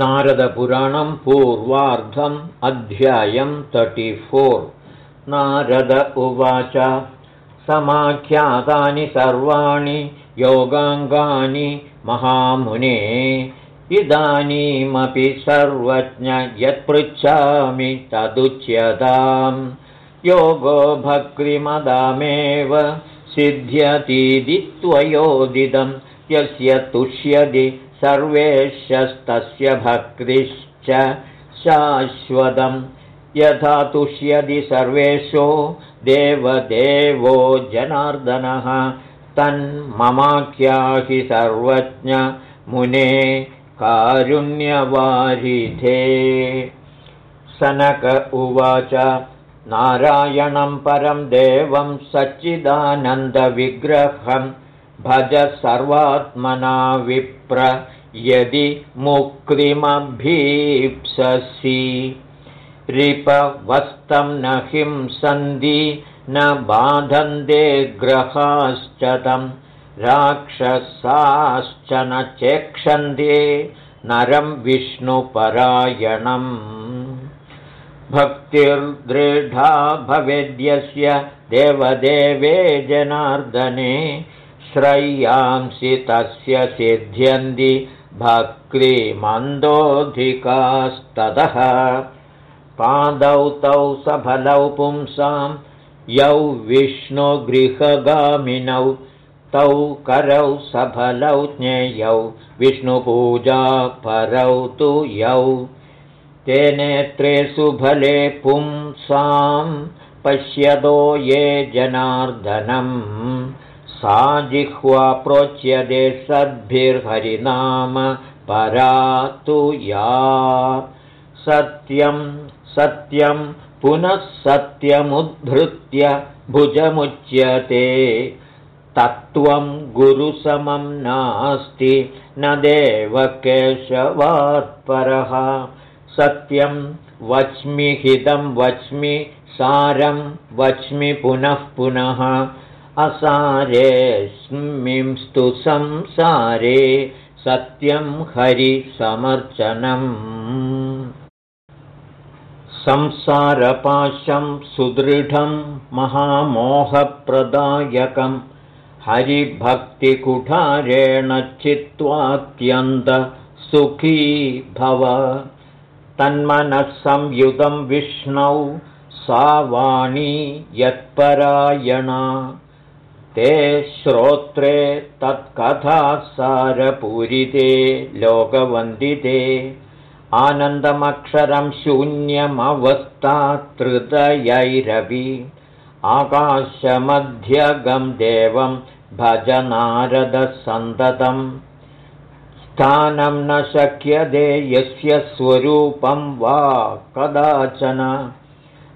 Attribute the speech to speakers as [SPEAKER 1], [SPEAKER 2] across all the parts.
[SPEAKER 1] नारदपुराणं पूर्वार्धम् अध्यायं तर्टिफोर् नारद उवाच समाख्यातानि सर्वाणि योगाङ्गानि महामुने इदानीमपि सर्वज्ञ यत्पृच्छामि तदुच्यताम्। योगो भक्तिमदामेव सिद्ध्यतीति त्वयोदिदं यस्य तुष्यति सर्वेशस्तस्य भक्तिश्च शाश्वतं यथा तुष्यति सर्वेषो देवदेवो जनार्दनः। तन्ममाख्याहि सर्वज्ञ मुने कारुण्यवारिधे। सनक उवाच नारायणं परं देवं सच्चिदानन्दविग्रहम् भज सर्वात्मना विप्र यदि मुक्तिमभीप्ससि। रिपवस्तं न हिंसन्ति न बाधन्ते ग्रहाश्च तं। राक्षसाश्च न चेक्षन्ते नरं विष्णुपरायणम्। भक्तिर्दृढा भवेद्यस्य देवदेवे जनार्दने श्रय्यांसि तस्य सिद्ध्यन्ति भक्तिमन्दोऽधिकास्ततः पादौ तौ सफलौ पुंसां यौ विष्णुगृहगामिनौ तौ करौ सफलौ ज्ञेयौ विष्णुपूजा परौ तु यौ। ते नेत्रे सुफले पुंसां पश्यतो ये जनार्दनम् सा जिह्वा प्रोच्यते सद्भिर्हरिनाम परा तु या सत्यं सत्यं पुनः सत्यमुद्धृत्य भुजमुच्यते। तत्त्वं गुरुसमं नास्ति न देवकेशवात्परः। सत्यं वच्मि हितं वच्मि सारं वच्मि पुनः पुनः असारेऽस्मिंस्तु संसारे सत्यं हरिसमर्चनम्। संसारपाशं सुदृढं महामोहप्रदायकं हरिभक्तिकुठारेण चित्त्वात्यन्तसुखी भव। तन्मनःसंयुतं विष्णौ सा वाणी यत्परायणा ते श्रोत्रे तत्कथासारपूरिते लोकवन्दिते। आनन्दमक्षरं शून्यमवस्थातृतयैरवि आकाशमध्यगं देवं भज नारदसन्ततं स्थानं न शक्यते यस्य स्वरूपं वा कदाचन।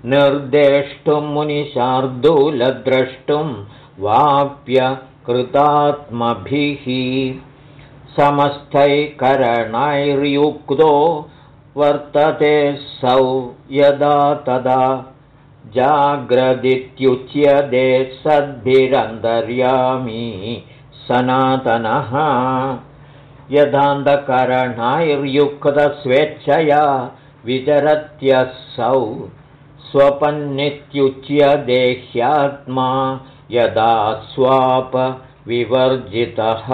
[SPEAKER 1] निर्देष्टुं मुनिशार्दूलद्रष्टुं वाप्य कृतात्मभिः समस्तैकरणैर्युक्तो वर्तते सौ यदा तदा जाग्रदित्युच्यते सद्भिरन्तर्यामी सनातनः। यदान्धकरणैर्युक्तस्वेच्छया विचरत्यसौ स्वपन्नित्युच्यदेह्यात्मा यदा स्वापविवर्जितः।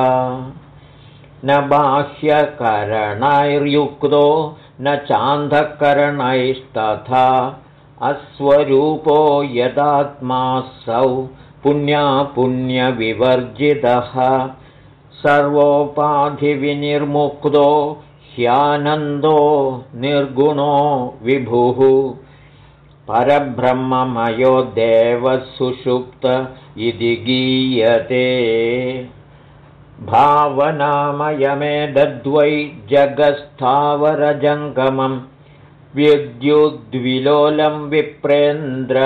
[SPEAKER 1] न बाह्यकरणैर्युक्तो न चान्धकरणैस्तथा। अस्वरूपो यदात्मासौ पुण्यापुण्यविवर्जितः। सर्वोपाधिविनिर्मुक्तो ह्यानन्दो निर्गुणो विभुः परब्रह्ममयो देवः सुषुप्त इति गीयते। भावनामयमेदद्वै जगस्थावरजङ्गमं विद्युद्विलोलं विप्रेन्द्र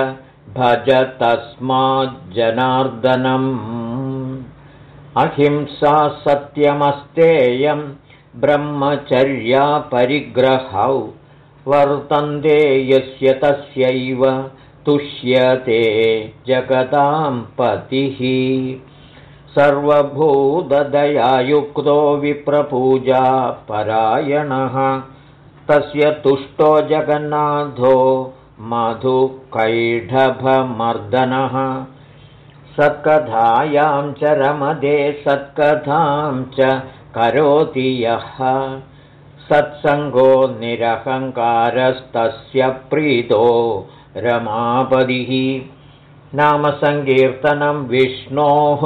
[SPEAKER 1] भज तस्माज्जनार्दनम् अहिंसा सत्यमस्तेयं ब्रह्मचर्यापरिग्रहौ वर्तन्ते यस्य तस्यैव तुष्यते जगतां पतिः। सर्वभूतदयायुक्तो विप्रपूजा परायणः। तस्य तुष्टो जगन्नाथो मधुकैढभमर्दनः सत्कथायां च रमदे सत्कथां च करोति यः सत्सङ्गो निरहङ्कारस्तस्य प्रीतो रमापदिः नामसङ्कीर्तनं विष्णोः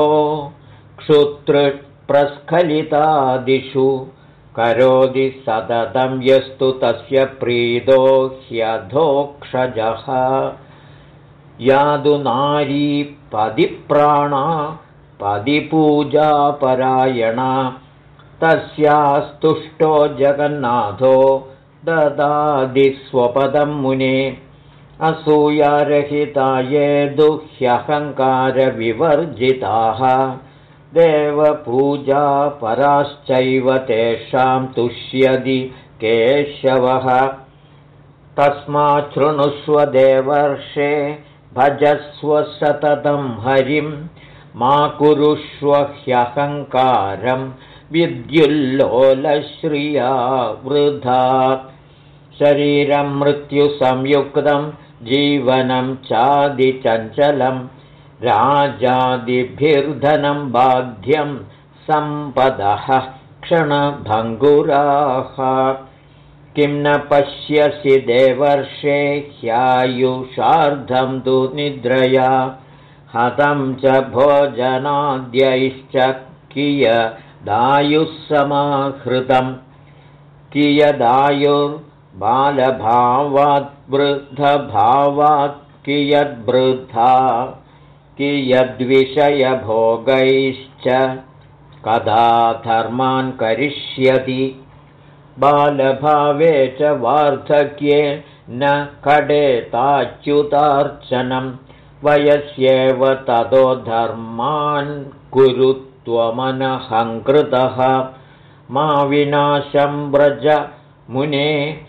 [SPEAKER 1] क्षुतृप्रस्खलितादिषु करोति सततं यस्तु तस्य प्रीतो ह्यधोक्षजः। यादुनारी पदिप्राणा पदिपूजापरायणा तस्यास्तुष्टो जगन्नाथो ददादिस्वपदं मुने। असूयारहिता ये दुह्यहङ्कारविवर्जिताः। देवपूजा पराश्चैव तेषां तुष्यदि केशवः। तस्माच्छृणुष्व देवर्षे भजस्व सततं हरिं। मा कुरुष्व ह्यहङ्कारं विद्युल्लोलश्रिया वृथा शरीरं मृत्युसंयुक्तं जीवनं चादिचञ्चलं राजादिभिर्धनं बाध्यं सम्पदः क्षणभङ्गुराः। किं न पश्यसि देवर्षे ह्यायुषार्धं तु निद्रया हतं च भोजनाद्यैश्च कियदायुः समाहृतं कियदायुर्बालभावात् वृद्धभावात् कियद्वृद्धा कियद्विषयभोगैश्च कदा धर्मान् करिष्यति। बालभावे च वार्धक्ये न कडेताच्युतार्चनं वयस्येव ततो धर्मान् कुरु त्वमनहङ्कृतः। मा विनाशं व्रज मुने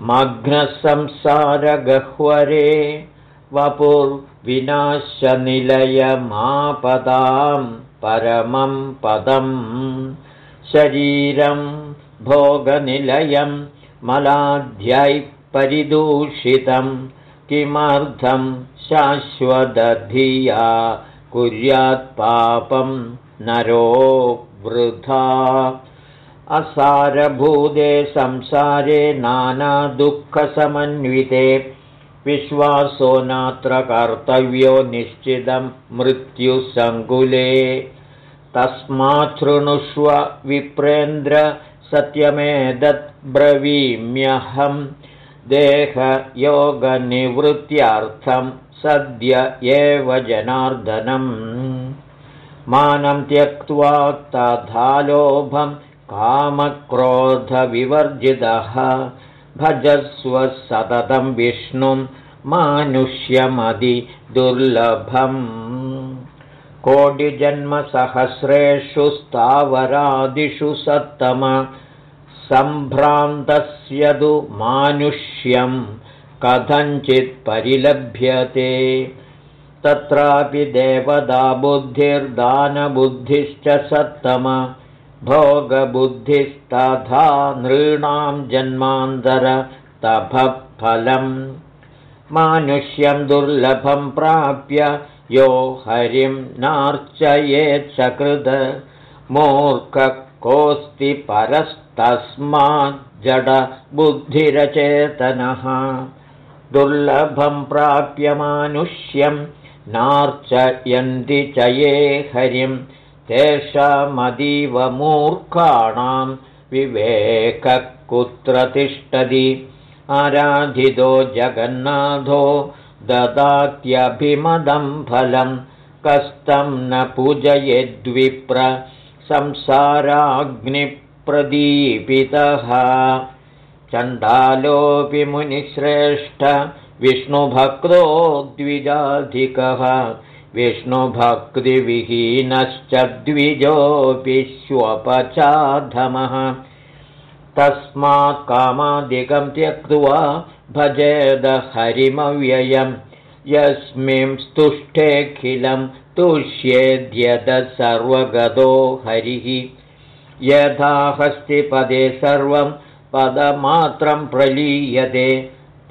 [SPEAKER 1] मग्नसंसारगह्वरे वपुर्विनाशनिलयमापदां परमं पदम्। शरीरं भोगनिलयं मलाध्यै परिदूषितं। किमर्थं शाश्वतधिया कुर्यात्पापं नरो वृथा। असारभूते संसारे नानादुःखसमन्विते। विश्वासो नात्र कर्तव्यो निश्चितं मृत्युसङ्कुले। तस्माच्छृणुष्व विप्रेन्द्र सत्यमेतद्ब्रवीम्यहं देहयोगनिवृत्त्यर्थं सद्य एव जनार्दनम् मानं त्यक्त्वा तथा लोभं कामक्रोधविवर्जितः। भजस्व सततं विष्णुं मानुष्यमधिदुर्लभम् कोटिजन्मसहस्रेषु स्थावरादिषु सत्तम सम्भ्रान्तस्य तु मानुष्यं। कथञ्चित् परिलभ्यते तत्रापि देवदा बुद्धिर्दानबुद्धिश्च सत्तम। भोगबुद्धिस्तथा नृणां जन्मान्तर तपःफलम् मानुष्यं दुर्लभं प्राप्य यो हरिं नार्चयेच्छकृत मूर्ख कोऽस्ति परस्तस्माज्जडबुद्धिरचेतनः दुर्लभं प्राप्य मानुष्यं नार्चयन्ति च ये हरिं तेषामतीव मूर्खाणां विवेकः कुत्र तिष्ठति आराधितो जगन्नाथो ददात्यभिमदं फलं कस्तं न पूजयेद्विप्र संसाराग्निप्रदीपितः। चण्डालोऽपि मुनिश्रेष्ठ विष्णुभक्तो द्विजाधिकः विष्णुभक्तिविहीनश्च द्विजोऽपि श्वपचाधमः तस्मात् कामादिकं त्यक्त्वा भजेद हरिमव्ययं। यस्मिंस्तुष्टेऽखिलं तुष्येद्यद सर्वगतो हरिः। यथा हस्तिपदे सर्वं पदमात्रं प्रलीयते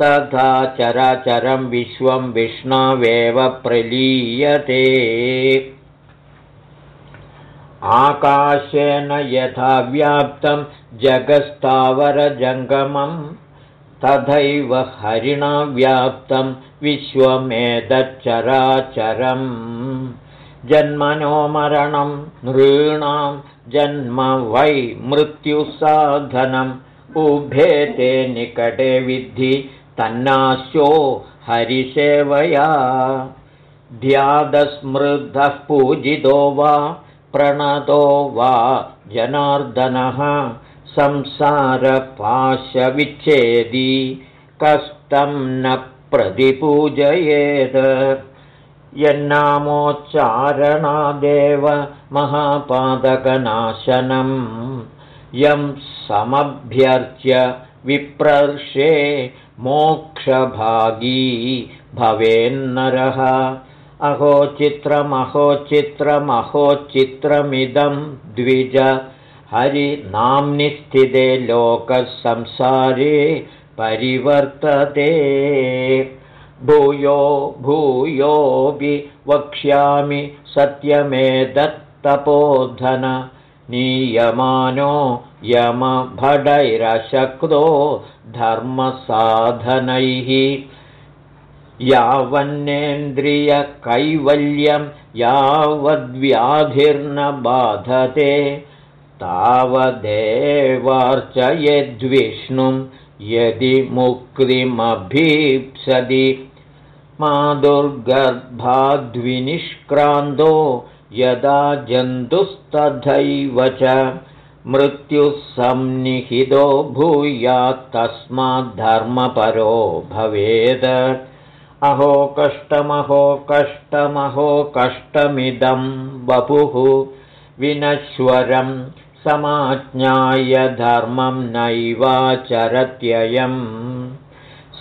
[SPEAKER 1] तथा चराचरं विश्वं विष्णवेव प्रलीयते। आकाशेन यथा व्याप्तं जगस्तावरजङ्गमं तथैव हरिणा व्याप्तं विश्वमेतच्चराचरम् जन्मनो मरणं नृणां जन्म वै मृत्युसाधनम् उभे ते निकटे विद्धि तन्नास्यो हरिसेवया। ध्यादस्मृतः पूजितो वा प्रणतो वा जनार्दनः। संसारपाशविच्छेदी कष्टं न प्रतिपूजयेत्। यन्नामोच्चारणादेव महापादकनाशनम्। यं समभ्यर्च्य विप्रर्षे मोक्षभागी भवेन्नरः। अहो चित्रमहो चित्रमहो चित्रमिदं द्विज हरिनाम्नि स्थिते लोकसंसारे परिवर्तते। भूयो भूयोऽपि वक्ष्यामि सत्यमेतत्तपोधन नीयमानो यमभटैरशक्तो धर्मसाधनैः। यावन्नेन्द्रियकैवल्यं यावद्व्याधिर्न बाधते तावदेवार्चयेद्विष्णुं यदि मुक्तिमभीप्सति। मादुर्गर्भाद्विनिष्क्रान्तो यदा जन्तुस्तथैव च मृत्युः सन्निहितो भूयात्तस्माद्धर्मपरो भवेद। अहो कष्टमहो कष्टमहो कष्टमिदं वपुः। विनश्वरं समाज्ञाय धर्मं नैवाचरत्ययम्।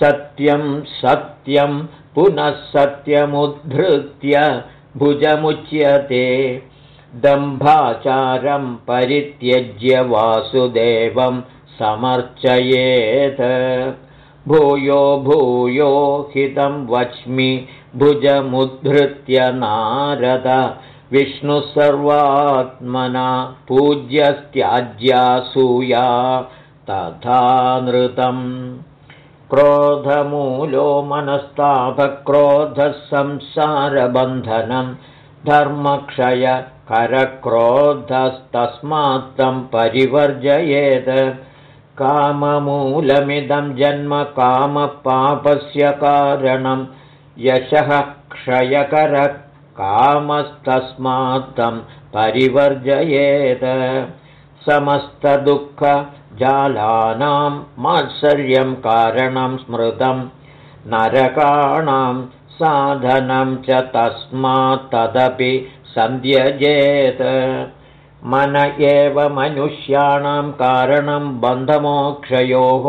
[SPEAKER 1] सत्यं सत्यं पुनः सत्यमुद्धृत्य भुजमुच्यते। दम्भाचारं परित्यज्य वासुदेवं समर्चयेत्। भूयो भूयो हितं वच्मि भुजमुद्धृत्य नारद। विष्णुसर्वात्मना पूज्यस्त्याज्यासूया तथा नृतम् क्रोधमूलो मनस्तापक्रोधः संसारबन्धनं धर्मक्षय करक्रोधस्तस्मात्तं परिवर्जयेत्। काममूलमिदं जन्म कामपापस्य कारणं यशः क्षयकरकामस्तस्मात्तं परिवर्जयेत् समस्तदुःखजालानां मात्सर्यं कारणं स्मृतं नरकाणां साधनं च तस्मात्तदपि सन्ध्यजेत् मन एव मनुष्याणां कारणं बन्धमोक्षयोः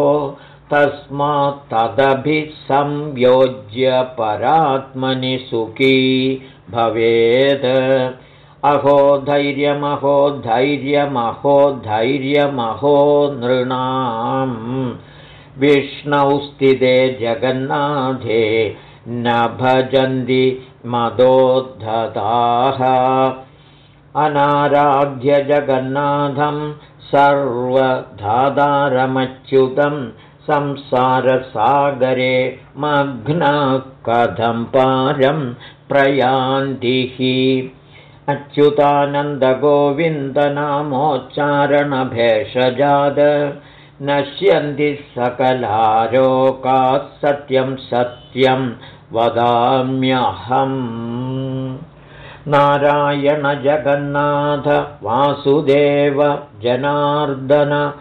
[SPEAKER 1] तस्मात्तदभिसंयोज्य परात्मनि सुखी भवेत् अहो धैर्यमहो धैर्यमहो धैर्यमहो नृणाम्। विष्णौ स्थिते जगन्नाथे न भजन्ति मदोद्धताः। अनाराध्य जगन्नाथं सर्वधाधारमच्युतं संसारसागरे मग्न कथं पारं प्रयान्तिः अच्युतानन्दगोविन्दनामोच्चारणभेषजाद। नश्यन्ति सकलारोकात् सत्यं सत्यं वदाम्यहम्। नारायण जगन्नाथ वासुदेव जनार्दन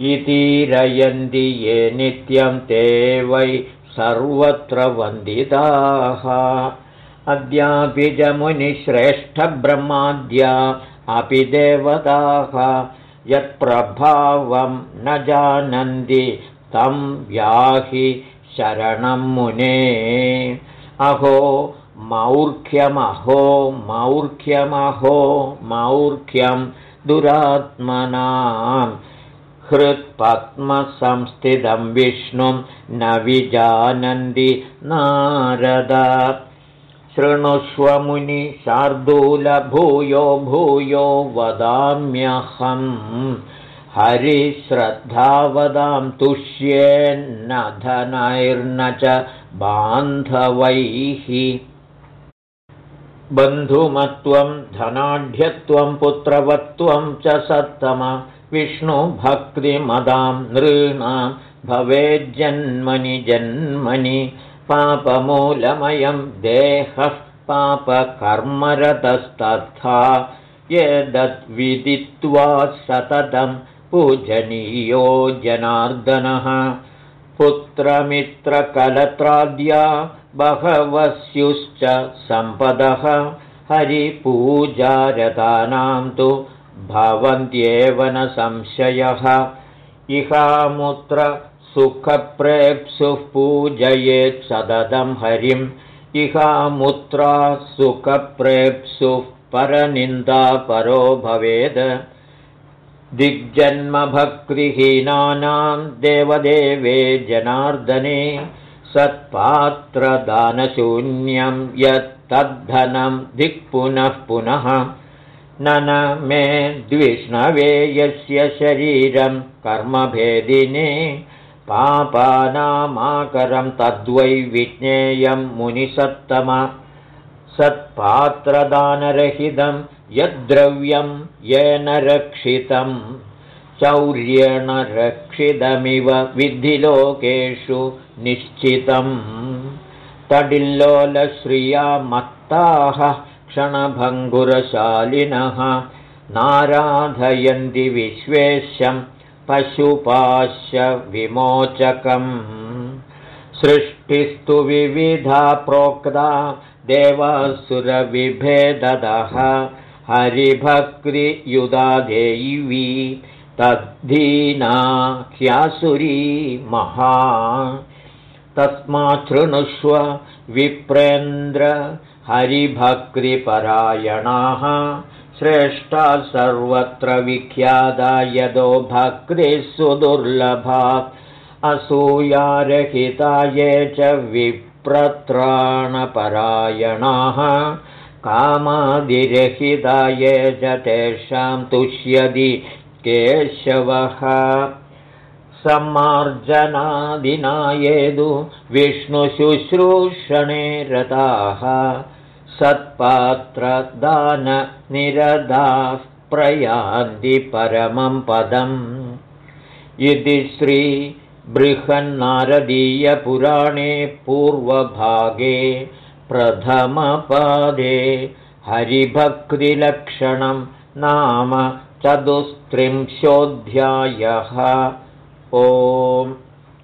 [SPEAKER 1] इतीरयन्ति ये नित्यं ते वै सर्वत्र वन्दिताः अद्यापि च मुनिश्रेष्ठब्रह्माद्या अपि देवताः यत्प्रभावं न जानन्ति तं व्याहि शरणं मुने। अहो मौर्ख्यमहो मौर्ख्यमहो मौर्ख्यं दुरात्मनां। हृत्पद्मसंस्थितं विष्णुं न विजानन्ति नारद शृणुष्वमुनि शार्दूलभूयो भूयो वदाम्यहम्। हरिश्रद्धावदां तुष्येन्न धनैर्न च बान्धवैः। बन्धुमत्वं धनाढ्यत्वं पुत्रवत्वं च सत्तम। विष्णुभक्तिमदां नृणां भवेज्जन्मनि जन्मनि पापमूलमयं देहः पापकर्मरतस्तथा यदद्विदित्वा सततं पूजनीयो जनार्दनः। पुत्रमित्रकलत्राद्या बहवस्युश्च सम्पदः। हरिपूजारतानां तु भवन्त्येव न संशयः। इहामुत्र सुखप्रेप्सुः पूजयेत् सततं हरिम् इहामुत्रा सुखप्रेप्सुः परनिन्दा परो भवेद्। दिग्जन्मभक्तिहीनानां देवदेवे जनार्दने सत्पात्रदानशून्यं यत्तद्धनं दिक्पुनः पुनः। न न मे द्विष्णवे यस्य शरीरं कर्मभेदिने पापानामाकरं तद्वै विज्ञेयं मुनिसत्तम सत्पात्रदानरहितं यद्द्रव्यं येन रक्षितं चौर्येण रक्षितमिव विधिलोकेषु निश्चितम्। तडिल्लोलश्रिया मत्ताः क्षणभङ्गुरशालिनः नाराधयन्ति विश्वेश्यं पशुपाश्यविमोचकम् सृष्टिस्तु विविधा प्रोक्ता देवासुरविभेदः हरिभक्तियुधा देवी तद्धीना ह्यासुरी महा। तस्माच्छृणुष्व विप्रेन्द्र हरिभक्तिपरायणाः श्रेष्ठा सर्वत्र विख्याता यदो भक्तिः सुदुर्लभा असूयारहिता ये च विप्रत्राणपरायणाः। कामादिरहिता ये च तेषां तुष्यति केशवः। सम्मार्जनादिनायेदु विष्णुशुश्रूषणे रताः सत्पात्रदाननिरदाः प्रयान्ति परमं पदम्। इति श्रीबृहन्नारदीयपुराणे पूर्वभागे प्रथमपादे हरिभक्तिलक्षणं नाम चतुस्त्रिंशोऽध्यायः। ओम्